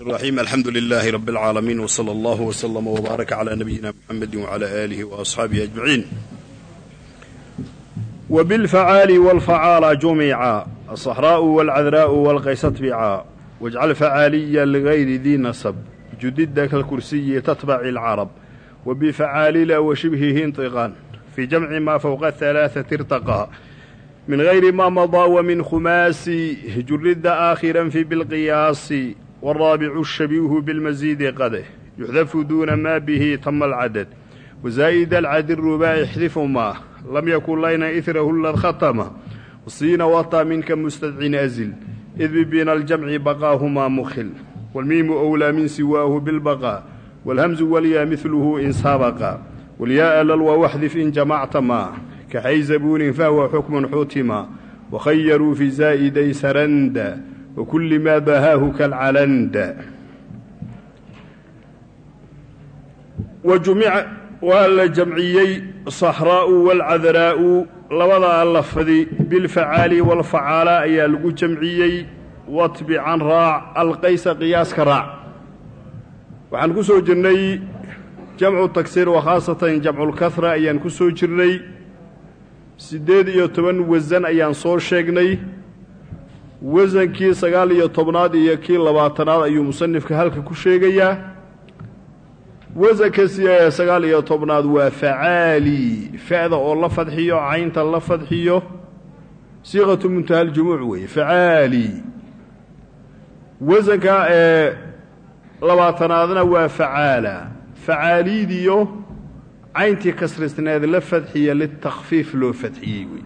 الرحيم الحمد لله رب العالمين وصلى الله وسلم وبارك على نبينا محمد وعلى آله وأصحابه أجمعين وبالفعال والفعال جميعا الصحراء والعذراء والقيس تبعا واجعل فعاليا لغير ذي نصب جدد كالكرسي تتبع العرب وبفعال لا وشبهه انطقان في جمع ما فوق الثلاثة ارتقى من غير ما مضى ومن خماس جرد آخرا في بالقياس والرابع الشبيه بالمزيد قده يحذف دون ما به تم العدد وزائد العدد الرباع احذف ما لم يكن لنا إثره الذ ختم والصين وطى منك مستدع أزل إذ ببين الجمع بقاهما مخل والميم أولى من سواه بالبقاء والهمز واليا مثله إن سابقا والياء للو واحذف إن جمعت ما كحيزبون فهو حكم حوتما وخيروا في زائدي سرندا وكل ما بهاه كالعلند وجمع waa la jamciyey saxraa'u waalcadaraa'u labadaa lafdi bilfacaali walfacaala ayaa lagu jamciyey watbican raac alqaysa qiyaaska raac waxaan ku soo jirnay jamcu taksiir wa khaasatan jamculkahra ayaan ku soo jirnay siddeed iyo toban wasan ayaan soo sheegnay wasankii sagaal iyo tobnaad iyo kii labaatanaad ayuu musanifka halka ku sheegayaa wasanka sagaal iyo tobnaad waa facaali. Fa'da oo la fadxiyo caynta la fadxiyo. Siiqatu muntaha aljumuuc weeye facaali. Wasanka ee labaatanaadna waa facaala. Facaaliidiyo cayntii kasrisneed la fadxiya litakfiif loo fadxiyey wey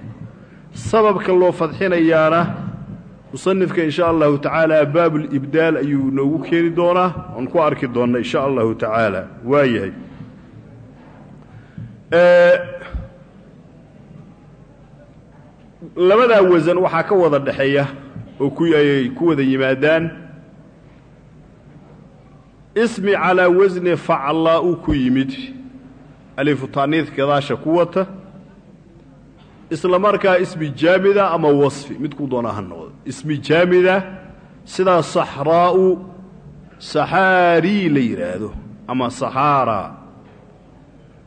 sababka loo fadxinayaana musanifka in sha allahu tacaala baabulibdaal ayuu noogu keeni doonaa oon ku arki doonna in sha allahu tacaala waa yahay labadaa wasan waxaa ka wada dhexeeya oo ku ay ku wada yimaadaan. Ismi calaa wasni faclaa uu ku yimid. Alifu taaniid gadaasha ku wata isla markaa ismi jaamida ama wasfi midkuu doonaa ha noqdo. Ismi jaamida sidaa saxraa'u saxaarii la yidhaahdo ama saxaaraa.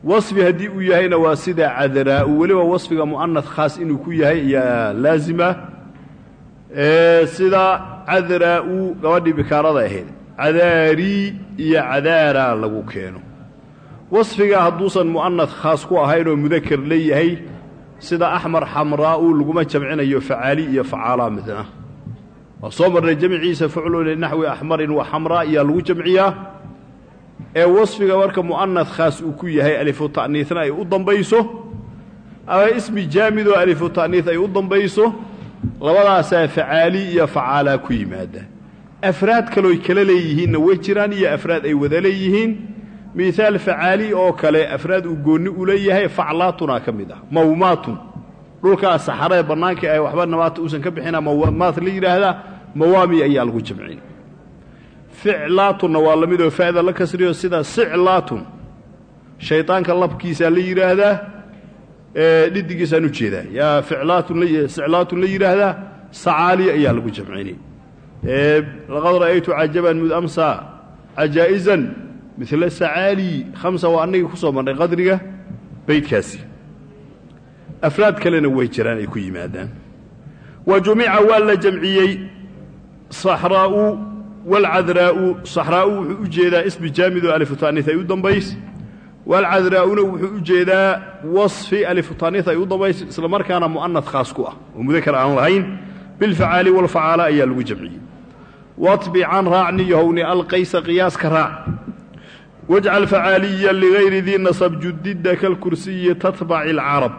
Wasfi haddii uu yahayna waa sida cadaraa'u weliba wasfiga mu'anad khaas inuu ku yahay ayaa laasima sida cadaraa'u gabadhii bikaarada ahayd cadaarii iyo cadaaraa lagu keeno. Wasfiga hadduusan mu'anad khaas ku ahayn oo mudaker leeyahay sida axmar xamraa'u laguma jamcinayo facaali iyo facaalaa midna waa soo marnay jamciisa fuclu linaxwi axmarin wa xamraa ayaa lagu jamciyaa. Ee wasfiga marka mu'anad khaas uu ku yahay alifu ta'niidna ay u dambayso. Ama ismi jaamidoo alifu ta'niid ay u dambayso labadaasaa facaali iyo facaalaa ku yimaada. Afraad kalooy kala leeyihiinna way jiraan iyo afraad ay wada leeyihiin mihaal facaali oo kale afraad uu goonni u leeyahay faclaatunaa ka mid ah. Mawmaatun. Dhulkaa saxaree bannaanka ay waxba nabaata uusan ka bixina mawmaat la yidhaahdaa mawaami ayaa lagu jamcin. Ficlaatunna waa la midoo fa'da la kasriyo sida siclaatun. Shaydaanka labkiisaa la yidhaahdaa dhiddigiisaan u la yidhaahdaa sacaali ayaa lagu jamcini laqad ra'aytu cajaban mud amsa cajaa'izan mila sacaali khamsa waa annagii ku soo marnay qadriga beydkaasi afraad kalena way jiraan ay ku yimaadaan. Wa jumica waa la jamciyey saxraa'u waalcadraa'u saxraa'u wuxuu u jeedaa ismi jaamidoo alifutaaniis ay u dambays. Waalcadraa'una wuxuu u jeedaa wasfi alifutaaniis ay u dambays isla markaana mu'anad khaas ku ah. Oo mudakar aan lahayn. Bilfacaali walfacaala ayaa lagu jamciyey. Watbican raacni yahowni alqaysa qiyaaska raac wajcal facaaliya ligayri dii nasab judida kalkursiyi tatbaci alcarab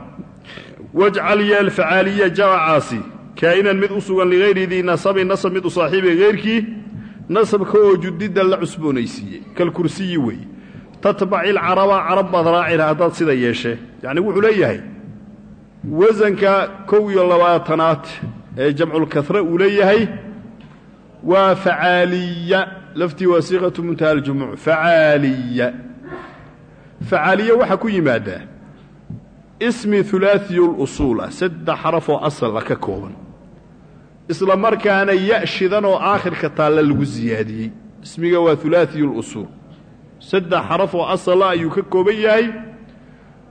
wajcal yeel facaaliya jamacaasi kaa'inan mid u sugan ligayri dii nasabin nasab mid u saaxiibay hayrkii nasabka oo judida la cusboonaysiiyey kalkursiyi weeye tatbaci alcaraba carab baad raacina haddaad sida yeeshee yacni wuxuu leeyahay wasanka kow iyo labaatanaad ee jamculkahra uu leeyahay waa facaaliya laftii waa siiqatu muntaha aljumuuc facaaliya. Facaaliya waxaa ku yimaadaa ismi hulaaiyu lusuul ah saddex xarafoo asal ah ka kooban. Isla markaana ya shidan oo aakhirka taalla lagu siyaadiyey ismiga waa hulaatiyulusuul saddex xaraf oo asala ayuu ka kooban yahay.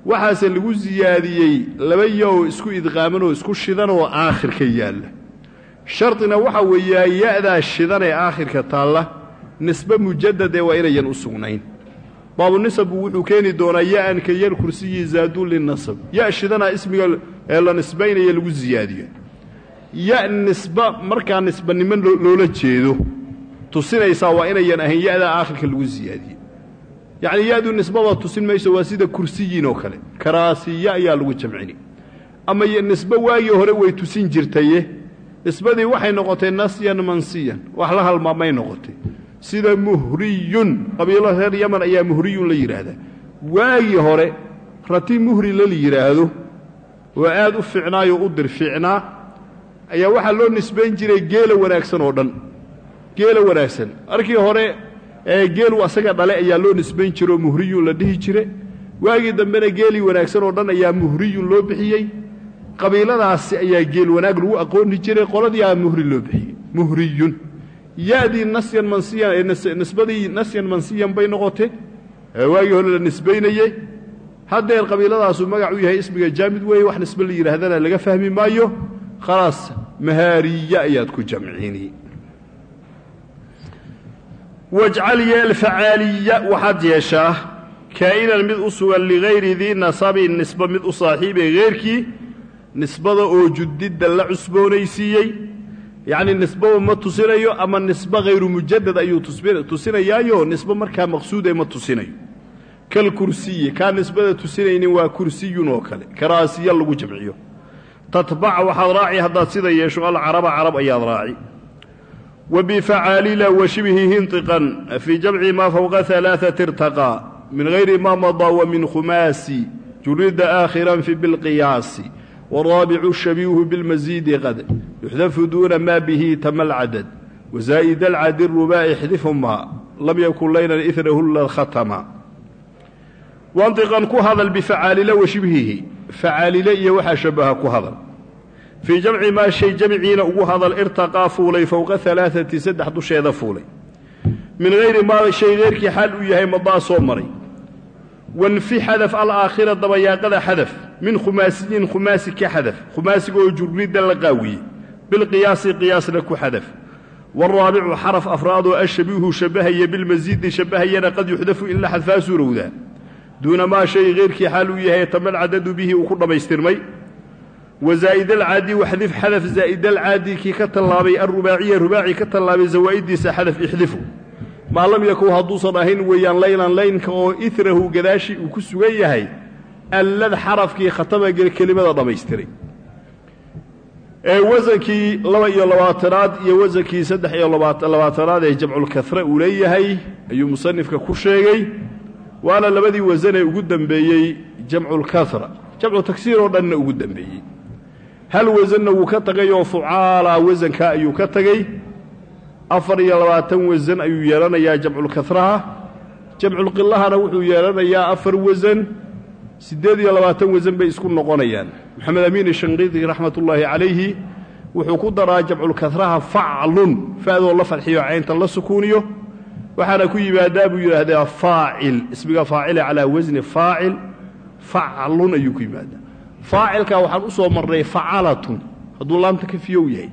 Waxaase lagu siyaadiyey laba ya-oo isku idqaaman oo isku shidan oo aakhirka yaalla. Shardina waxaa weeyaa ya-daa shidan aakhirka taalla nisbe mujadadee waa inayan u sugnayn. Baabunisabbu wuxuu keeni doonaa ya-an ka zaaduu linasab ya shidanaa ismiga ee la nisbaynaya lagu siyaadiyo ya nisba markaa nisbanimo loola jeedo. Tusinaysaa waa inayan ahayn ya-daa aakhirka lagu siyaadiye yacnii ya-du nisbaba tusin mayso waa sida kursiyiin oo kale. Karaasiya ayaa lagu jamcini. Ama nisbe waagii hore way tusin jirtaye. Nisbadii waxay noqotay nasyan mansiyan. Wax la halmaamay noqotay sida muhriyun. Qabiilo reer yaman ayaa muhriyun la yidhaahdaa waagii hore rati muhri la yidhaahdo oo aad u ficnaayoo u dir ficnaa ayaa waxaa loo nisbayn jiray geela wanaagsan oo dhan. Geela wanaagsan. Markii hore ee geelu asaga dhale ayaa loo nisbayn jire oo muhriyun la dhihi jire waagii dambena geelii wanaagsan oo dhan ayaa muhriyun loo bixiyey. Qabiiladaasi ayaa geel wanaag lagu aqooni jiray. Qoladii aa muhri loo bixiyey. Muhriyun ya-dii nasyan mansiyan nasyan mansiyan bay noqotay ee waagii hore la nisbaynayey haddeer qabiiladaasu magac u yahay ismiga jaamid weeye wax nisbe la yidhaahdana laga fahmi maayo. Khalaas mahaariya ayaad ku jamcini wajcal yeel facaaliya waxaad yeeshaa kaa'inan mid u sugan ligayri dii nasabin nisba mid u saaxiibay heyrkii nisbada oo judidda la cusboonaysiiyey yacnii nisbaba ma tusinayo ama nisbe hayru mujadad ayuu tusinayaayo nisbe markaa maqsuude ma tusinayo. Kal kursiyi kaa nisbada tusinaynin waa kursiyun oo kale karaasiya lagu jamciyo. Tatbac waxaad raaci haddaad sida yeesho alcaraba carab ayaad raaci. Wa bifacaalila wa shibhihi intiqan fii jamci maa fowqa alaaati irtaqaa min hayri ma madaa wa min khumaasi jurida aakhiran fi waraabicu shabiihu bilmasiidi qad yuxdafu duuna maa bihi tama alcadad wazaa'id alcadi rubaaci xdifumaa lam yakun laynan irahu lakhatama wantiqan ku hadal bifacaalila wa shibhihi facaalile iyo waxaa shabaha ku hadal fii jamci maa shay jamciina ugu hadal irtaqaa fuulay fowqa alaaati saddex dusheeda fuulay min hayri maa shay heyrkii xaal uu yahay madaa soo maray wanfi xadaf alaakhira dabayaaqada xadaf min khumaasiyin khumaasi ka xadaf khumaasiga oo jurridda la qaawiyey bilqiyaasi qiyaasna ku xadaf. Waaraabicu xaraf afraadoo ashabiihu shabahaya bilmasiidi shabahayana qad yuxdafu in la xadfaa suurowdaa duuna maa shay heyrkii xaal uu yahay tamal cadadu bihi uu ku dhammaystirmay wa zaa'idalcaadi waxdif xadaf zaa'idalcaadi kii ka tallaabay alrubaaciya rubaaci ka tallaabay zawaa'idiisa xadaf ixdifu maa lam yakun hadduusan ahayn weeyaan laylan laynka oo irahu gadaashii uu ku sugan yahay allad xarafkii khatama kelimada dhammaystiray. Ee wasankii laba iyo labaatanaad iyo wasankii saddex iyo labaatanaad ee jamculkahre uu leeyahay ayuu musanifka ku sheegay waana labadii wasanee ugu dembeeyey jamculkahra jamcu tagsiir oo dhanna ugu dembeeyey hal wasanna wuu ka tagay oo fucaala wasanka ayuu ka tegey afar iyo labaatan wasan ayuu yeelanayaa jamculkahraha jamculqilahana wuxuu yeelanayaa afar wasan siddeed iyo labaatan wasan bay isku noqonayaan. Maxamed amiin shanqiidi raxmatullaahi calayhi wuxuu ku daraa jamculkahraha faclun. Fa'doo la fadxiyo caynta la sukuuniyo waxaana ku yimaadaa buu yidhaahdaa faacil. Ismiga faacile calaa wasni faacil. Faclun ayuu ku yimaadaa. Faacilkaa waxaan u soo marnay facalatun hadduu laamta ka fiyow yahay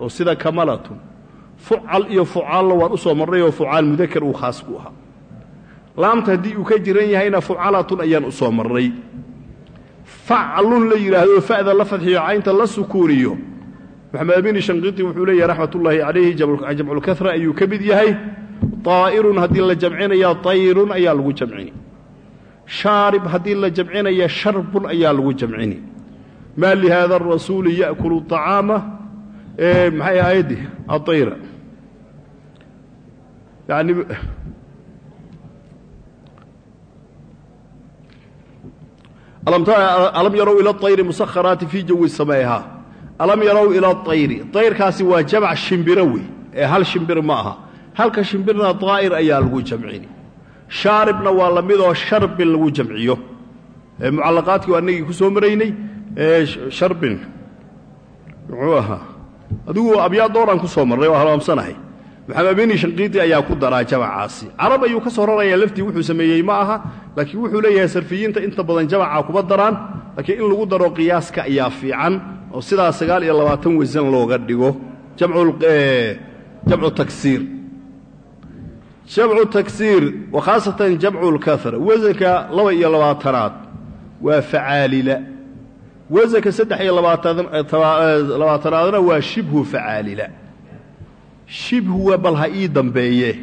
oo sida kamalatun fucal iyo fucaalna waan u soo marnay oo fucaal mudakar uu khaas ku ahaa. Laamta haddii uu ka jiran yahayna fucalatun ayaan u soo marnay. Faclun la yidhaahdo fa'da la fadxiyo caynta la sukuuniyo. Maxamed amiin shanqiiti wuxuu leeyahay raxmatullaahi calayhi jamculkahra ayuu ka mid yahay. Taa'irun haddii la jamcinaya tayrun ayaa lagu jamcini. Shaarib haddii la jamcinaya sharbun ayaa lagu jamcini. Maa lihaada arasuuli ya'kulu طacaama maxay ahaydii aayra yani alam yarow ila ayri musakharaati fii jawi samayha alam yarow ila ayri ayrkaasi waa jamc shimbiro ee hal shimbir ma halka shimbirna daa'ir ayaa lagu jamcini shaaribna waa la midoo lagu jamciyo. Mucallaqaadkii waa inagii ku soo maraynay. Sharbin. Muxuu adigu abyaad dooraan ku soo marnay waa halmaamsanahay maxamed amini shanqiiti ayaa ku daraa jamacaasi. Carab ayuu ka soo rarayaa laftii wuxuu sameeyey ma aha. Laakiin wuxuu leeyahay sarfiyiinta inta badan jamaca kuma daraan. Laakiin in lagu daro qiyaaska ayaa fiican oo sidaa sagaal iyo labaatan wasan looga dhigo. Jamcu taksiir jamcu taksiir wa khaasatan jamcu lkahra wasanka laba iyo labaatanaad. Waa facaalila wasanka saddex iyo labaatanaadna waa shibhu facaalila. Shibhuwa bal ha ii dambeeye.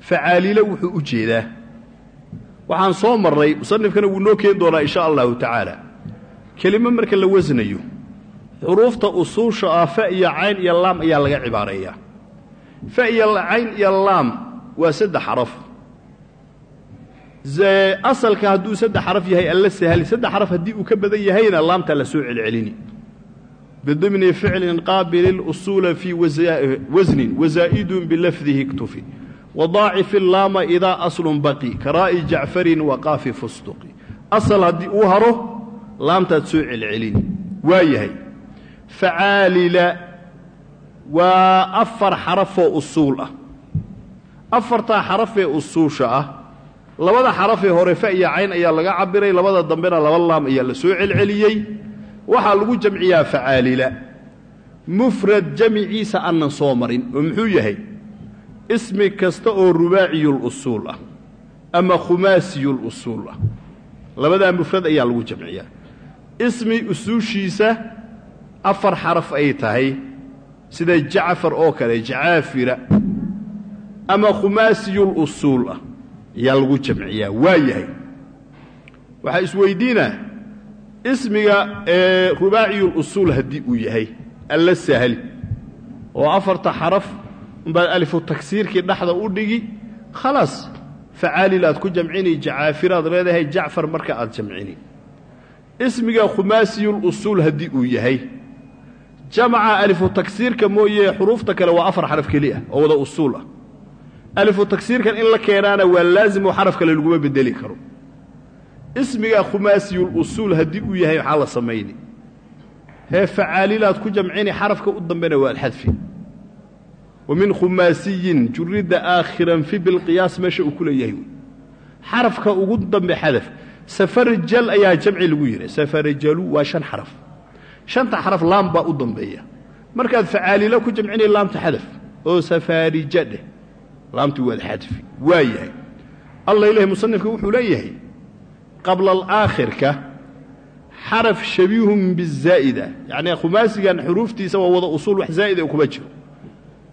Facaalilo wuxuu u jeedaa. Waxaan soo marray musanifkana wuu noo keeni doonaa insha allahu tacaala. Kelimo marka la wasnayo xuruufta usuusha ah fa iyo cayn iyo laam ayaa laga cibaareeyaa. Fa cayn iyo laam waa saddex xaraf asalka hadduu saddex xaraf yahay alla sahli. Saddex xaraf haddii uu ka badan yahayna laamtaa la soo celcelini. Bidimni ficlin qaabili lusuula fii wasnin wazaa'idun bilafdihi iktufi. Wadaacif laama idaa aslun baqi karaa'i jacfarin waqaafi fustuqi. Asal haddii uu haro laamtaad soo celcelini. Waa yahay. Facaalila waa afar xarafoo usuul ah. Afartaa xarafee usuusha ah labada xarafee hore fa iyo cayn ayaa laga cabiray labada dambena laba laam ayaa la soo celceliyey. Waxaa lagu jamciyaa facaalila. Mufrad jamiciisa aanan soo marin oo muxuu yahay? Ismi kasta oo rubaaciyulusuul ah ama khumaasiyulusuul ah. Labadaa mufrad ayaa lagu jamciyaa. Ismi usuushiisa afar xaraf ay tahay. Sida jacfar oo kale jacaafira ama khumaasiyulusuul ah ayaa lagu jamciyaa waa yahay. Waxaa isweydiinaa ismiga ee rubaaciyulusuul haddii uu yahay alla sahli oo afarta xaraf umbaad alifu tagsiirkii dhexda u dhigi khalaas facaalil aad ku jamcini jacaafiraad leedahay jacfar marka aad jamcini. Ismiga khumaasiyulusuul haddii uu yahay jamaca alifu tagsiirka mooye xuruufta kale waa afar xaraf keli ah oo wada usuul ah alifu tagsiirkan in la keenaana waa laazim oo xaraf kale laguma bedeli karo. Ismiga khumaasiyulusuul haddii uu yahay maxaa la samayni. Hee facaalilaad ku jamcini xarafka u dambena waa alxadfi. Wa khumaasiyin jurida aakhiran fi bilqiyaas meesha uu ku leeyahay xarafka ugu dambe xadaf. Safarjal ayaa jamci lagu yidhi safarjalu waa shan xaraf. Shanta xaraf laam baa u dambeeya. Markaad facaalilo ku jamcini laamta xadaf. Oo safaarija dheh laamti waad xadfi. Waa yahay alla ilahi musanifka wuxuu leeyahay qabla alaakhirka xaraf shabiihun bizaa'ida yacnii khumaasigan xuruuftiisa waa wada usuul wax zaa'ida kuma jiro.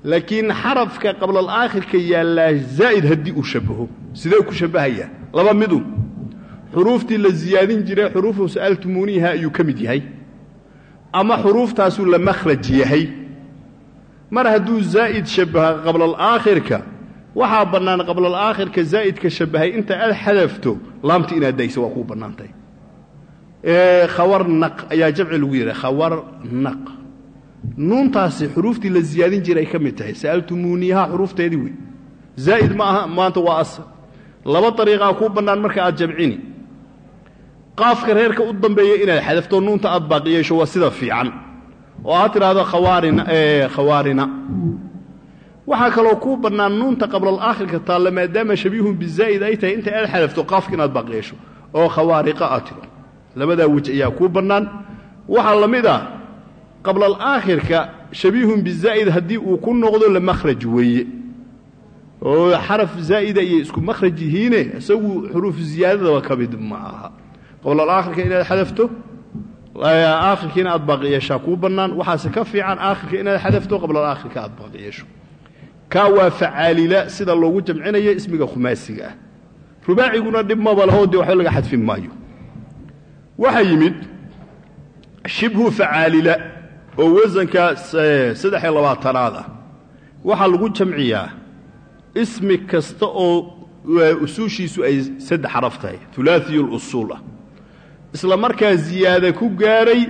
Laakiin xarafka qabla alaakhirka yaallaa zaa'id haddii uu shabaho. Sidee ku shabahayaa? Laba midu xuruuftii la siyaadin jiray xuruufu sa'altumuuniha ayuu ka mid yahay. Ama xuruuftaasuu la makhraj yahay mar hadduu zaa'id shabaha qabla alaakhirka waxaa bannaan qabla alaakhirka zaa'idka shabahay inta aad xadafto laamti inaad dayso waa kuu bannaantahay khawarnaq ayaa jamci lagu yidhaha khawarnaq nuuntaasi xuruuftii la siyaadin jiray ka mid tahay. Sa'altumuuniiha xuruufteedii wey. Zaa'id ma aha maanta waa asal laba dariiqaa kuu bannaan marka aad jamcini. Qaafka reerka u dambeeya inaad xadafto nuunta aad baaqi yeesho waa sida fiican. Oo aad tidhaahdo khawaarin khawaarina waxaa kaloo kuu bannaan nuunta qablalaakhirka taalla maadaama shabiihun bizaa'id ay tahay inta aad xadafto qaafka inaad baaqi yeesho oo khawaariqa aad tidho labadaa wej ayaa kuu bannaan. Waxaa la mid ah qablalaakhirka shabiihun bizaa'id haddii uu ku noqdo la makhraj weeye. Oo xaraf zaa'ida ayay isku makhraj yihiine isagu xuruuf ziyaadadaba ka mid ma aha. Qablalaakhirka inaad xadafto aakhirkiina aad baaqi yeeshaa kuu bannaan. Waxaase ka fiican aakhirka inaad xadafto qablalaakhirka aad baaqi kaa waa facaalila sida loogu jamcinayo ismiga khumaasiga ah. Rubaaciguna dhib maba laho dee waxba laga xadfin maayo. Waxaa yimid shibhu facaalila oo wasanka saddex iyo labaatanaad ah waxaa lagu jamciyaa ismi kasta oo usuushiisu ay saddex xaraf tahay ulaaiulusuul ah. Isla markaa ziyaada ku gaadhay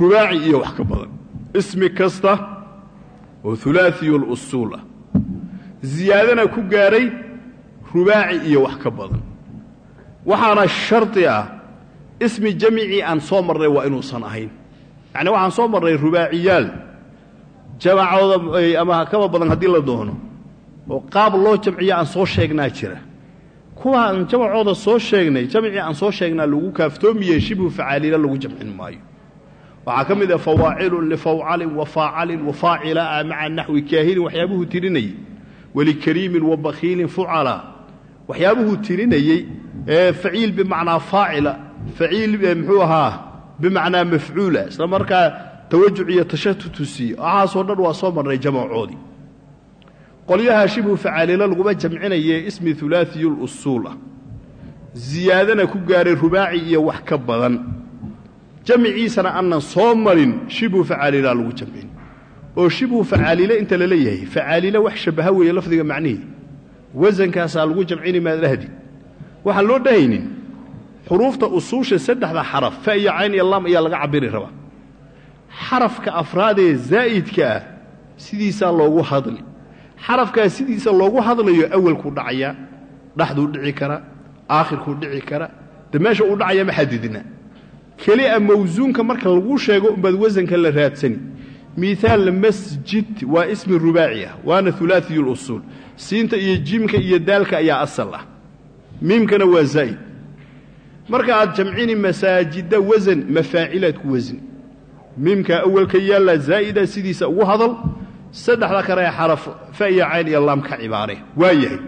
rubaaci iyo wax ka badan. Ismi kasta oo ulaaiulusuul ah. Ziyaadana ku gaadhay rubaaci iyo wax ka badan. Waxaana shardi ah ismi jamicii aan soo marnay waa inuusan ahayn. Yacni waxaan soo marnay rubaaciyaal jamacooda ama kaba badan haddii la doono oo qaab loo jamciyo aan soo sheegnaa jira. Kuwa aan jamacooda soo sheegnay jamcii aan soo sheegnaa lagu kaaftoomiye shibhu facaaliila lagu jamcin maayo waxaa ka mid ah fawaacilun lifawcalin wa faacalin wa faacilaa maca naxwi kaahinin waxyaabuhuu tirinayey. Walikariimin wa bakiilin fucala. Waxyaabuhuu tirinayey faciil bimacnaa faacila. Faciil muxuu ahaa bimacnaa mafcuula. Isla markaa tawajuc iyo tashatutusi waxaasoo dhan waa soo marnay jamacoodii qolyaha shibhu facaaliilo laguma jamcinaye ismi ulaaiulusuul ah ziyaadana ku gaaray rubaaci iyo wax ka badan jamciisana aanan soo marin shibhu facaaliilaa lagu jamcin oo shibhu facaaliile inta la leeyahay facaaliile wax shabaha weeye lafdiga macnihii wasankaasaa lagu jamcini maadhahdi waxaan loo dhahaynin xuruufta usuusha saddexda xaraf fa iyo cayn iyo lam ayaa laga cabiri rabaa. Xarafka afraadee zaa'idka ah sidiisaa loogu hadli. Xarafkaa sidiisa loogu hadlayo awalkuu dhacayaa dhaxduu dhici kara aakhirkuu dhici kara de meesha uu dhacaya ma xadidna kelia mawsuunka marka laguu sheego umbaad wasanka la raadsani. Miaal masjid waa ismi rubaaci ah waana ulaaiyu lusuul siinta iyo jiimka iyo daalka ayaa asal ah. Miimkana waa zaa'id. Marka aad jamcini masaajida wasan mafaacilaad ku wasni miimka awalka yaallaa zaa'ida sidiisa ugu hadal saddexda kale ee xaraf fa iyo cayn iyo laam ka cibaare. Waa yahay.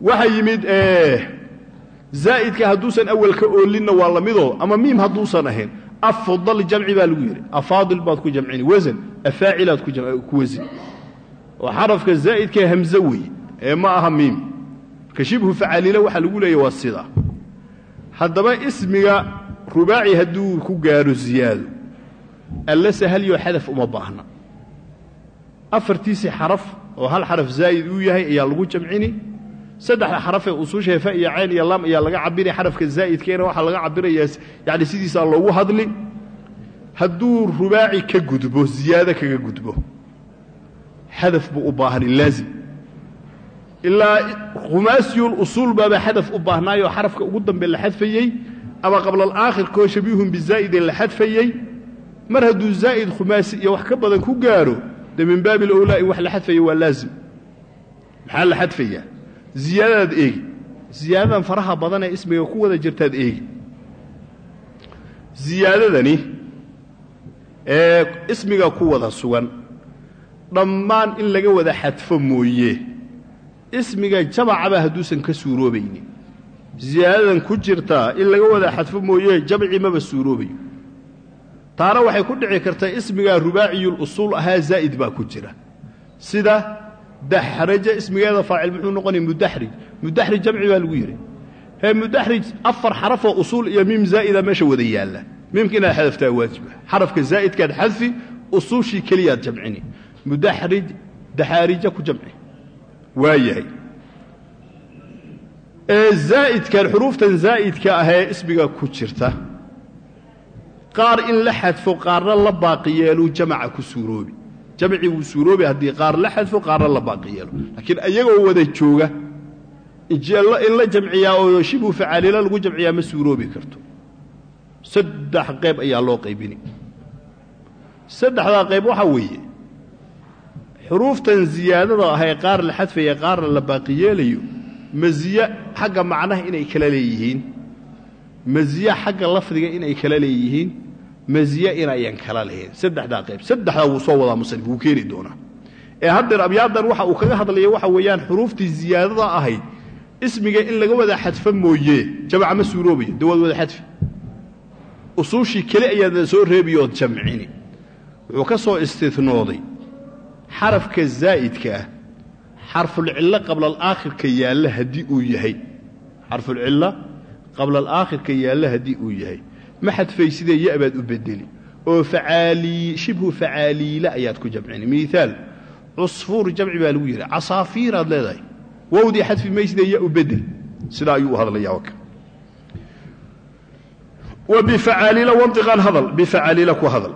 Waxaa yimid zaa'idka hadduusan awalka oolinna waa la midoo ama miim hadduusan ahayn afdal jamci baa lagu yidhi. Afaadil baad ku jamcini wasan afaacilaad ku wasin oo xarafka zaa'idkae hamze weeye ee ma aha miim. Marka shibhu facaaliila waxaa lagu leeya waa sidaa haddaba ismiga rubaaci hadduu ku gaaro ziyaado. Alla sahalyo xadaf uma baahna. Afartiisii xaraf oo hal xaraf zaa'id uu yahay ayaa lagu jamcini saddexda xarafee usuushae fa iyo cayn iyo lam ayaa laga cabiri xarafka zaa'idkeena waxaa laga cabirayaa yacni sidiisaa loogu hadli. Hadduu rubaaci ka gudbo ziyaado kaga gudbo xadaf buu u baahani laazim. Ilaa khumaasiyul usuul baaba xadaf u baahnaayoo xarafka ugu dambe la xadfayey ama qabla alaakhirkoo shabiihun bizaa'idin la xadfayey. Mar hadduu zaa'id khumaasi iyo wax ka badan ku gaaro de min baabi alowlaa in wax la xadfaya waa laazim. Maxaa la xadfayaa ziyaadadaad eegi. Ziyaadadan faraha badan ee ismiga ku wada jirtaad eegi. Ziyaadadani ee ismiga ku wada sugan dhammaan in laga wada xadfo mooye. Ismiga jamacaba hadduusan ka suuroobaynin. Ziyaadadan ku jirtaa in laga wada xadfo mooye jamci maba suuroobayo. Taana waxay ku dhici kartaa ismigaa rubaaciyul usuul ahaa zaa'id baa ku jira. Sida daxraja ismigeeda faacil muxuu noqonaya mudaxrij mudaxrij jamci baa lagu yidhi hee mudaxrij afar xarafoo usuul iyo miim zaa'ida meesha wada yaalla. Miimka inaad xadaftaa waajiba xarafka zaa'idkaad xadfi usuushii keliyaad jamcini. Mudaxrij daxaarija ku jamci. Waa yahay ee zaa'idkan xuruuftan zaa'idka ah ee ismiga ku jirta qaar in la xadfo qaarna la baaqi yeeluu jamaca ku suuroobi jamcii wuu suuroobi haddii qaar la xadfo qaarna la baaqi yeelo. Laakiin iyagoo wada jooga in la jamciyaa oo shibhu facaaliila lagu jamciyaa ma suuroobi karto. Saddex qayb ayaa loo qaybini. Saddexdaa qayb waxaa weeye xuruuftan ziyaadada ah ee qaar la xadfaya qaarna la baaqi yeelayo xagga macnaha inay kala leeyihiin? Masiye xagga lafdiga inay kala leeyihiin masiye inayan kala lahayn. Saddexdaa qayb. Saddexdaa wuu soo wadaa musanif wuu keeni doonaa. Ee haddeer abyaadan waxa uu kaga hadlaya waxa weeyaan xuruuftii ziyaadada ahayd. Ismiga in laga wada xadfa mooye jamca ma suuroobayo. De waad wada xadfi? Usuushii keli ayaadna soo reebiyood jamcini. Wuxuu ka soo istinooday xarafka zaa'idka ah xarfulcillo qabla alaakhirka yaalla haddii uu yahay. Xarfulcillo qabla alaakhirka yaalla haddii uu yahay ma xadfay sidee ya-baad u bedeli. Oo shibhu facaaliile ayaad ku jamcini. Miaal cusfuur jamci baa lagu yidhi casaafiiraad leedahay. Wowdii xadfi maysidee ya u bedel sidaa ayuu u hadal. Bifacaaliila ku hadal.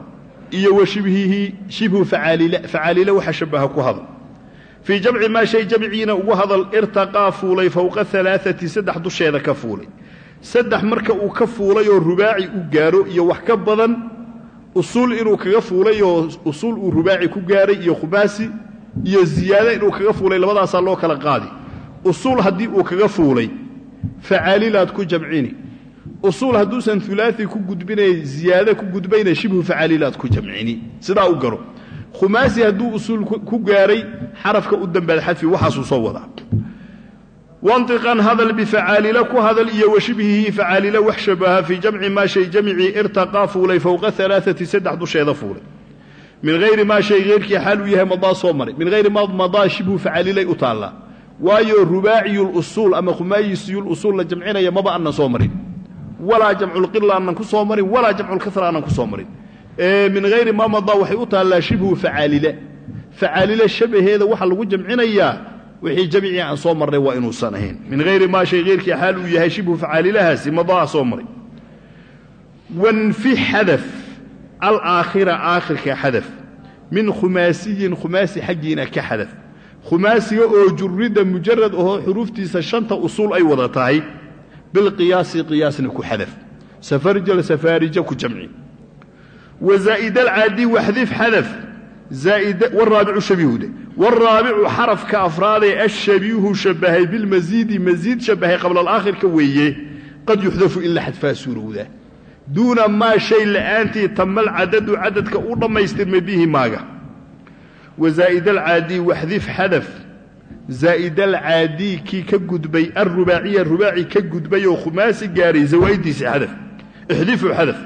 Iyo wa shibhihi shibhu facaaliile waxa shabaha ku hadal. Fii jamci maa shay jamciina ugu hadal irtaqaa fuulay fowqa alaaati saddex dusheeda ka fuulay saddex marka uu ka fuulay oo rubaaci u gaaro iyo wax ka badan usuul inuu kaga fuulay oo usuul uu rubaaci ku gaaray iyo khumaasi iyo ziyaado inuu kaga fuulay labadaasaa loo kala qaadi. Usuul haddii uu kaga fuulay facaalilaad ku jamcini. Usuul hadduusan ulaai ku gudbinay ziyaado ku gudbayna shibhu facaalilaad ku jamcini. Sidaa u garo. Khumaasi hadduu usuul ku gaaray xarafka u dambaad xadfi waxaasuu soo wadaa wantiqan hadal bifacaalila ku hadal iyo wa shibhihi facaalila wax shabaha fii jamci maa shay jamcii irtaqaa fuulay fowqa alaaati saddex dusheeda fuulay min hayri maa shay heyrkii xaal uu yahay madaa soo maray min hayri ma madaa shibhu facaalilay u taallaa waayo rubaaciyulusuul ama khumaayisiyulusuul la jamcinaya maba aanan soo marin walaa jamculqila aanan ku soo marin walaa jamculkara aanan ku soo marin min hayri maa madaa waxay u taallaa shibhu facaalila facaalila shabaheeda waxaa lagu jamcinayaa wixii jamcii aan soo marnay waa inuusan ahayn. Min hayri maa shay heyrkii xaal uu yahay shibhu facaalilahaasi madaa soo maray. Wanfi xadaf alaakhira aakhirka xadaf. Min khumaasiyin khumaasi xaggiina ka xadaf. Khumaasiga oo jurida mujarad ahoo xuruuftiisa shanta usuul ay wada tahay bilqiyaasi qiyaasna ku xadaf. Safarjal safaarija ku jamci. Wa zaa'idalcaadi waxdif xadaf waraabicu shabiihude waraabicu xarafka afraadee ashabiihu shabahay bilmasiidi masiid shabahay qabla alaakhirka weeye qad yuxdafu in la xadfaa suurowda duuna maa shay la'aantii tamal cadadu cadadka u dhammaystirmay bihi maaga wa zaa'idalcaadii waxdif xadaf zaa'idalcaadii kii ka gudbay alrubaaciya rubaaci ka gudbay oo khumaasi gaaray zawaa'idiisi xadaf ixdifu xadaf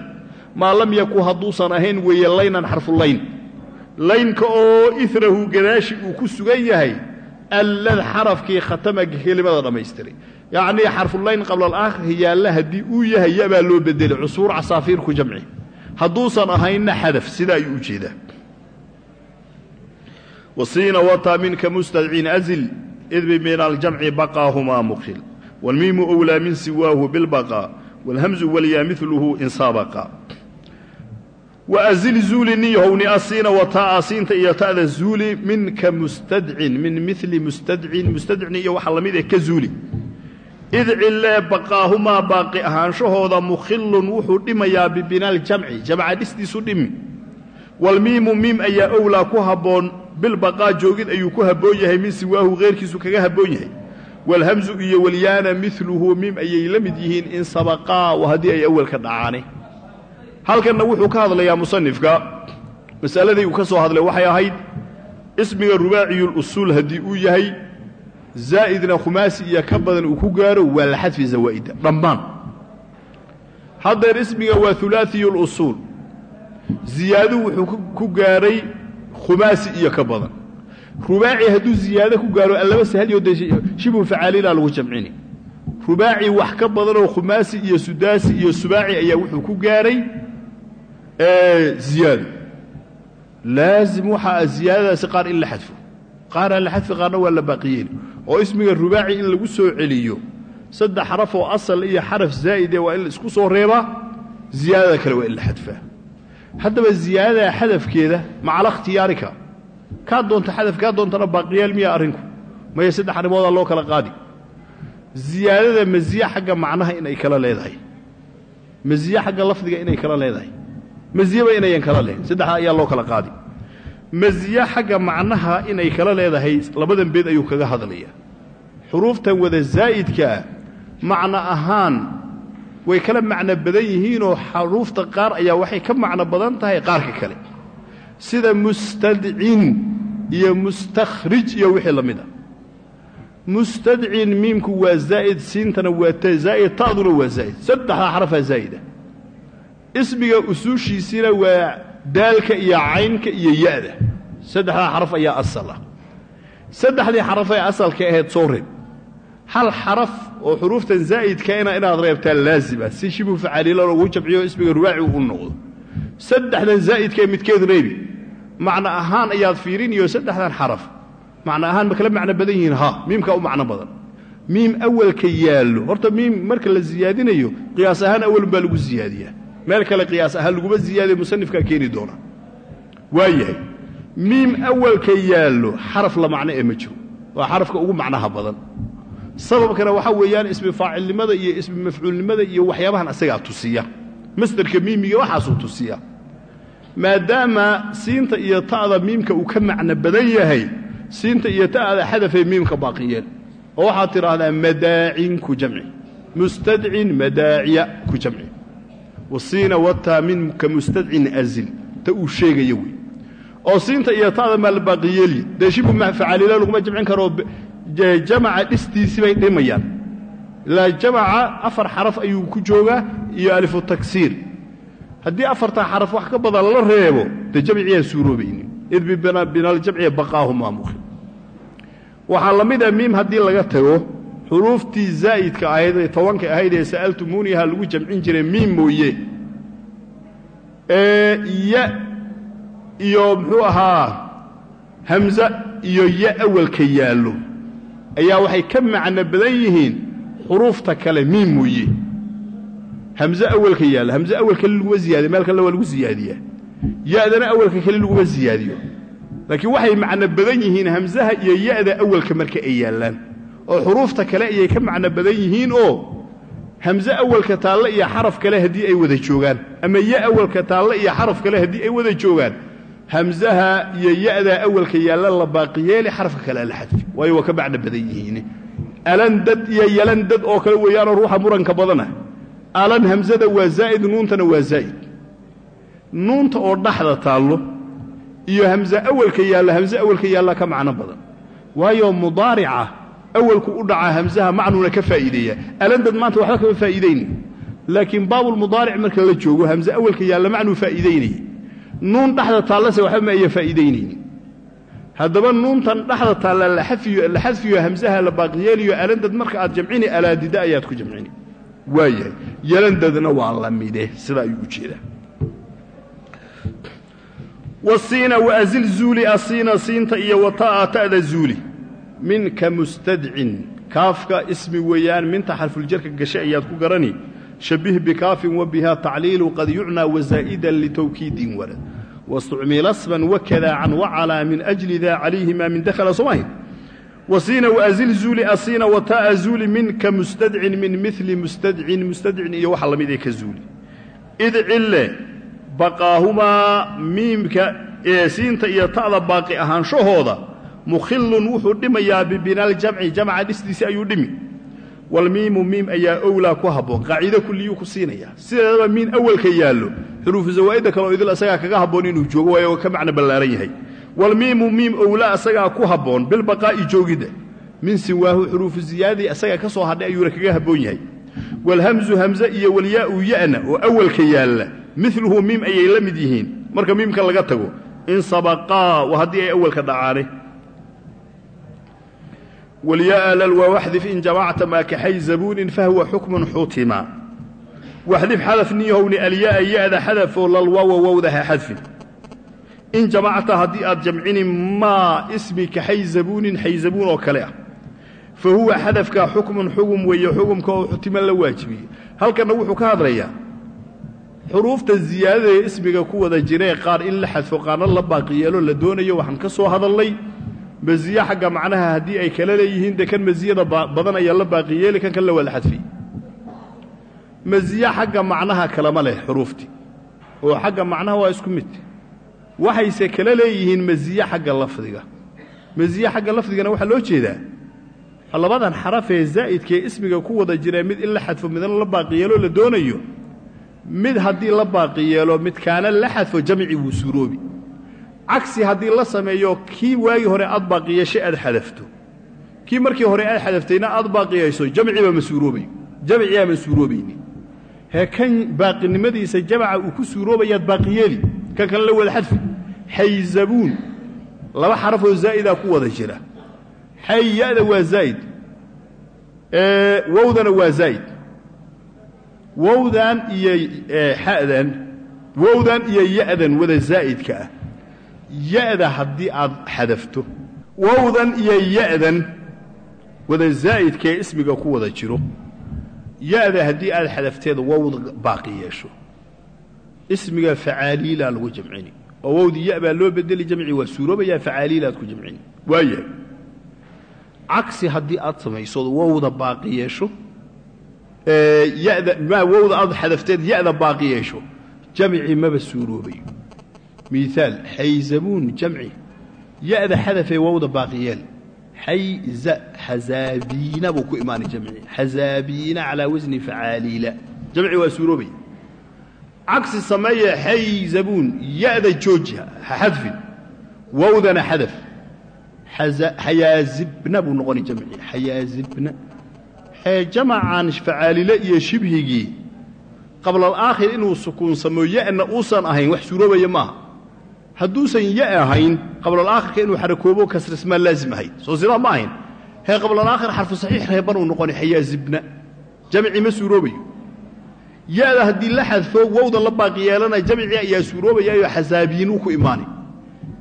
maa lam yaku hadduusan ahayn weeye laynan xarfulayn laynka oo irahu gadaashi uu ku sugan yahay allad xarafkii khatama kelimada dhammaystiray. Yacnii xarfulayn qabla alaakhir yaalla haddii uu yahay yabaa loo bedelay cusuur casaafiir ku jamci. Hadduusan ahaynna xadaf sida ayuu u jeedaa. Wasiina wataa minka mustadciin azil idbi min aljamci baqaahumaa mukhil. Waalmiimu owlaa min siwaahu bilbaqaa waalhamzu walyaa miluhu in saabaqa waazil zuuli niyahow asiina wataa asiinta iyo ta'da zuuli minka mustadcin min mili mustadcin mustadcin iyo waxa la mid eh ka zuuli id cilee baqaahumaa baaqi ahaanshahooda mukhilun wuxuu dhimayaa bibinaal jamci jamca dhistiisu dhimi walmiimu miim ayaa owlaa ku habboon bilbaqaa joogid ayuu ku habboon yahay min siwaahu heyrkiisu kaga habboon yahay walhamzu iyo walyaana miluhu miim ayay la mid yihiin in sabaqaa haddii ay awelka dhacaane halkanna wuxuu ka hadlayaa musanifka. Masaladii uu ka soo hadlay waxay ahayd ismiga rubaaciyulusuul haddii uu yahay zaa'idna khumaasi iyo ka badan uu ku gaaro waa la xadfi zawaa'ida dhammaan. Haddeer ismiga waa ulaatiyulusuul ziyaadu wuxuu ku gaaray khumaasi iyo ka badan. Rubaaci hadduu ziyaado ku gaaro allaba sahliyo dee shibhu facaalila lagu jamcini. Rubaaci wax ka badanoo khumaasi iyo sudaasi iyo subaaci ayaa wuxuu ku gaaray ziyaado laazim waxaa ziyaadadaasi qaar in la xadfo. Qaaraan la xadfi qaarna waa la baaqiyeeli oo ismiga rubaaci in lagu soo celiyo. Saddex xaraf oo asal iyo xaraf zaa'ide waa in la isku soo reebaa ziyaadada kale waa in la xadfaa haddaba ziyaadada xadafkeeda macala ikhtiyaarika. Kaa doonta xadaf kaa doontana baaqiyeel miya arrinku. Maya saddex arrimoodaa loo kala qaadi. Ziyaadada masiye xagga macnaha inay kala leedahay. Masiye lafdiga inay kala leedahay masiyeba inayan kala lehayn saddexdaa ayaa loo kala qaadi. Masiye xagga macnaha inay kala leedahay labadan beed ayuu kaga hadlayaa. Xuruuftan wada zaa'idkaa macno ahaan way kala macno badan yihiinoo xuruufta qaar ayaa waxay ka macno badan tahay qaarka kale. Sida mustadcin iyo mustakhrij iyo wixii la mid a. Mustadcin miimku waa zaa'id siintana waa zaa'id ta'duna waa zaa'id. Saddexdaa xarafaa zaa'ida ismiga usuushiisina waa daalka iyo caynka iyo ya'da. Saddexdaa xaraf ayaa asal ah. Saddexdii xaraf ee asalka ahayd soo reeb hal xaraf oo xuruuftan zaa'idkaina inaad reebtaa laazima si shibu facaaliilo lagu jamciyo ismiga rubaaci u noqdo. Saddexdan zaa'idkae midkeed reebi. Macno ahaan ayaad fiiriniyo saddexdan xaraf. Macno ahaan ma macno badan yihiin? Ha miimkaa u macno badan. Miim awalka yaallo. Horta miim marka la siyaadinayo qiyaas ahaan awalun baa lagu siyaadiyaa meel kale qiyaas ahaan laguma siyaadiya musanifkaa keeni doona. Waa yahay miim awalka yaallo xaraf la macno ee ma jiro. Waa xarafka ugu macnaha badan. Sababkana waxaa weeyaan ismi faacilnimada iyo ismi mafcuulnimada iyo waxyaabahan asagaa tusiya. Masderka miimiga waxaasuu tusiya. Maadaama siinta iyo ta'da miimka uu ka macno badan yahay siinta iyo ta'da xadafay miimka baaqiyeen. Oo waxaad tidhaahdaa madaacin ku jamci. Mustadcin madaaciya ku jamci wasiina wataa minka mustadcin azil ta uu sheegaya wey oo siinta iyo ta'da maa la baaqiyeeli dee shibu facalila laguma jamcin karoo jamaca dhistiisii bay dhimayaan. Ilaa jamaca afar xaraf ayuu ku joogaa iyo alifu taksiir. Haddii afartaa xaraf wax ka badan la reebo dee jamciyaan suuroobaynin. Id binaljamci baqaahumaa mukhi waxaa la mid a miim haddii laga tago xuruuftii zaa'idka ahayd ee tobanka ahayd ee sa'altumuuniha lagu jamcin jiray miim mooye. Ya iyo muxuu ahaa hamza iyo ya awalka yaallo. Ayaa waxay ka macno badan yihiin xuruufta kale miim mooye. Hamze awalka yaalla hamze awal kale laguma ziyaadiyo meel kale waa lagu siyaadiyaa ya'dana awalka kale laguma siyaadiyo laakiin waxay macno badan yihiin hamsaha iyo ya'da awalka marka ay yaallaan oo xuruufta kale ayay ka macno badan yihiin oo hamse awalka taalle iyo xaraf kale haddii ay wada joogaan ama ya awalka taalle iyo xaraf kale haddii ay wada joogaan hamsaha iyo ya'da awalka yaalla la baaqiyeeli xarafka kale la xadfi. Waayo waa ka macno badan yihiin. Alandad iyo yalandad oo kale weeyaanoo ruuxa muranka badana alan hamsada waa zaa'id nuuntana waa zaa'id. Nuunta oo dhaxda taallo iyo hamse awalka yaalla hamse awalka yaalla ka macno badan. Waayo mudaarica awalku u dhacaa hamsaha macnuuna ka faa'iideeya. Alandad maanta waxba kama faa'iidayni laakiin baabulmudaaric marka la joogo hamse awalka yaalla macnuu faa'iidaynaya nuun dhexda taallase waxba ma aya faa'iidaynayni haddaba nuuntan dhexda taalla la xadfiyo hamsaha la baaqiyeeliyo alandad marka aad jamcini alaadida ayaad ku jamcini. Waayahay yalandadna waa la mide sidaa ayuu u wasiina waazil asiina siinta iyo wata'a ta'da zuuli minka mustadcin. Kaafka ismi weeyaan minta xarfuljarka gashay ayaad ku garani. Shabih bikaafin wa biha tacliilu qad yucnaa wasaa'idan litawkiidin warad wastucmila sman wakada can wacalaa min ajli daa calayhima min dakhala somahin wasiina waazil zuuli asiina wata'a zuuli minka mustadcin min mili mustadcin mustadcin iyo waxa la mid ee ka zuuli. Id cille baqaahumaa miimka ee siinta iyo ta'da baaqi ahaanshahooda mukhillun wuxuu dhimayaa bibinaaljamci jamca dhistiisi ayuu dhimi. Walmiimu miim ayaa owlaa ku habboon qaacido kulliyuu ku siinayaa sideedaba miin awalka yaallo xuruufu zawaa'idda kaleo idil asagaa kaga habboon inuu joogo waayo ka macno ballaaran yahay. Walmiimu miim owlaa asagaa ku habboon bilbaqaa'i joogidda min siwaahu xuruufu ziyaadadii asagaa ka soo hadhay ayuuna kaga habboon yahay. Walhamzu hamze iyo walyaa'u ya'na oo awalka yaalla miluhu miim ayay la mid yihiin. Marka miimka laga tago in sabaqaa waa haddii ay awalka dhacaane walya'a lalwa waxdif in jamacta maa kaxay zabuunin fahuwa xukmun xutima waxdif xadaf niyahowni alya'a ya'da xadafoo lalwawa wowdaha xadfin. In jamacta haddii aad jamcini maa ismi kaxay zabuunin xayzabuun oo kale ah. Fa huwa xadafkaa xukmun xugum weeye xugumka oo xutima la waajibiyey halkanna wuxuu ka hadlayaa xuruufta ziyaadada ee ismiga ku wada jiree qaar in la xadfo qaarna la baaqi yeelo la doonayo waxaan ka soo hadalnay masiye xagga macnaha haddii ay kala leeyihiin dee kan masiyada badan ayaa la baaqi yeeli kan kan la waa la xadfi. Masiye xagga macnaha kalama leh xuruuftii oo xagga macnaha waa isku mid. Waxayse kala leeyihiin masiye xagga lafdiga. Masiye xagga lafdigana waxaa loo jeedaa labadan xaraf ee zaa'idkaee ismiga ku wada jiree mid in la xadfo midna la baaqi yeeloo la doonayo mid haddii la baaqi yeelo midkaana la xadfo jamci wuu suuroobi cagsi haddii la sameeyo kii waagii hore aad baaqiyeshay aad xadafto. Kii markii hore aad xadaftayna aad baaqiyayso jamciba ma suuroobayo jamciyaa ma suuroobayni hee kan baaqinimadiisa jamca uu ku suuroobayaad baaqiyeeli. Kan kale la wada xadfi. Xayzabuun laba xarafoo zaa'idaa ku wada jira. Xay ya'da waa zaa'id. Wowdana waa zaa'id. Wowdan iyo xadan wowdan iyo ya'dan wada zaa'idka ah ya'da haddii aad xadafto. Wowdan iyo ya'dan wada zaa'idkaee ismiga ku wada jiro. Ya'da haddii aad xadafteeda wowda baaqi yeesho. Ismiga facaaliilaa lagu jamcini. Oo wowdii ya baa loo bedeli jamci waa suuroobayaa facaaliilaad ku jamcini. Waayahay cagsi haddii aad samayso wowda baaqi yeesho yada wowda aad xadafteed ya'da baaqi yeesho jamci maba suuroobayo miaal xayzabuun jamci ya-da xadafee wowda baaqiyeel. Xayza xazaabiina buu ku imaanay jamci xazaabiina calaa wasni facaaliila jamci waa suuroobay cagsi sameeye xayzabuun ya-da jooji ha xadfin wowdana xadaf xayaazibna buu noqonay jamci xayaazibna jamacan facaalile iyo shibhigii. Qabla alaakhir inuu sukuunsamo ya-na uusan ahayn wax suuroobaya maaha hadduusan ya ahayn qablalaakhirka inuu xarakoobo kasrismaa laazim ahayd. Soo sidaa ma ahayn. Hee qablalaakhir xarfu saxiix reeban uu noqonay xayaazibna jamci ma suuroobayo. Ya-da haddii la xadfo wowda la baaqi yeelanaya jamci ayaa suuroobayaayo xasaabiinuu ku imaanay.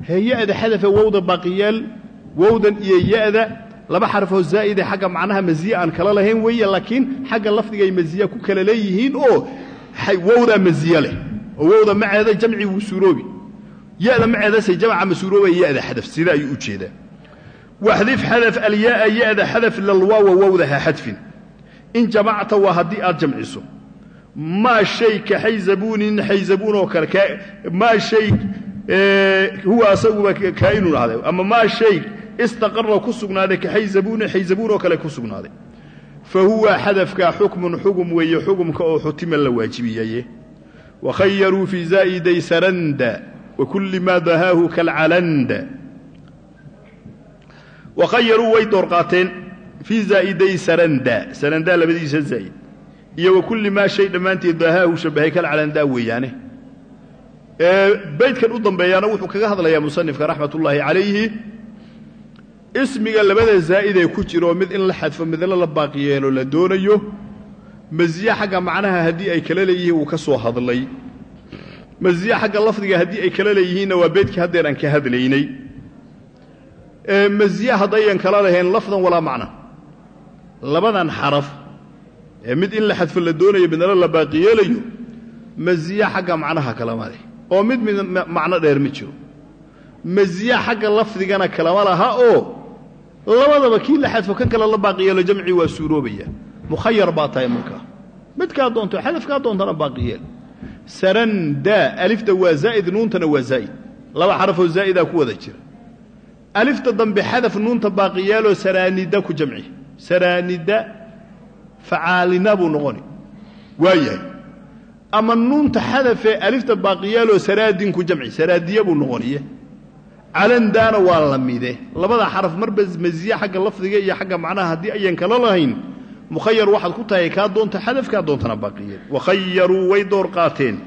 Hee ya-da xadafa wowda baaqiyeel wowdan iyo ya-da laba xarfoo zaa'ide xagga macnaha masiye aan kala lahayn weeye laakiin xagga lafdigay masiya ku kala leeyihiin oo wowdaa masiye leh. Oo wowda maceeda jamci wuu suuroobi ya-da maceedase jamca ma suuroobaya ya-da xadaf sida ayuu u jeedaa. Waxdif xadaf alyaaa ya-da xadaf lalwaawa wowda ha xadfin. In jamacta waa haddii aad jamciso. Maa shay ka xayzabuunin xayzabuun oo kale maa shay huwa asaguba kaa'inun ahday ama maa shay istaqara ku sugnaaday ka xayzabuuni xayzabuun oo kale ku sugnaaday. Fa huwa xadafkaa xukmun xugum weeye oo xutima la waajibiyaye wakhayaruu fii zaa'iday saranda wa kulli maa dahaahu kalcalanda wakhayaruu way doorqaateen fii zaa'iday saranda saranda labadiisa zaa'id iyo wa kulli maa shay dhammaanteed dahaahu shabahay kalcalandaa weeyaane. Baydkan u dambeeyaana wuxuu kaga hadlayaa musanifka raxmat ullaahi calayhi ismiga labada zaa'id ee ku jiro mid in la xadfo midna la baaqi yeelo la doonayo masiye xagga macnaha haddii ay kala leeyihiin wuu ka soo hadlay masiye xagga lafdiga haddii ay kala leeyihiinna waa beydkii haddeer aan ka hadlaynay. Masiye haddayan kala lahayn lafdan walaa macna. Labadan xaraf ee mid in la xadfo la doonayo midna la baaqi yeelayo masiye xagga macnaha kalama leh. Oo mid mid macno dheer ma jiro. Masiye xagga lafdigana kalama laha oo labadaba kii la xadfo kan kale la baaqi yeelo jamci waa suuroobaya mukhayar baa tahay markaa. Midkaa doonto xadafkaa doontana baaqi yeel saranda alifta waa zaa'id nuuntana waa zaa'id laba xarafoo zaa'idaa ku wada jira. Alifta dambe xadaf nuunta baaqi yeeloo saraanida ku jamci. Saraanida facaalina buu noqoni. Waa yahay ama nuunta xadafee alifta baaqiyaaloo saraadin ku jamci. Saraadiya buu noqoniye calandaana waa la mide labada xaraf marba masiye xagga lafdiga iyo xagga macnaha haddii ayan kala lahayn mukhayar waxaad ku tahay kaa doonta xadaf kaa doontana baaqiyeen wakhayaruu way door qaateen.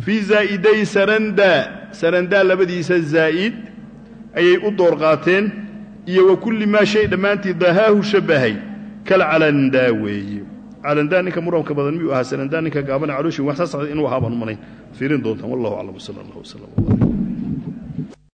Fii zaa'iday saranda sarandaa labadiisa zaa'id ayay u door qaateen. Iyo wa kulli maa shay dhammaantii dahaahu shabahay kalcalandaa weeye. Calandaa ninka muramka badan miyuu ahaa? Sarandaa ninka gaabana calooshi wax saa socday inuu ahaa baan u fiirin doontaan wallahu aclam wsala allah wslam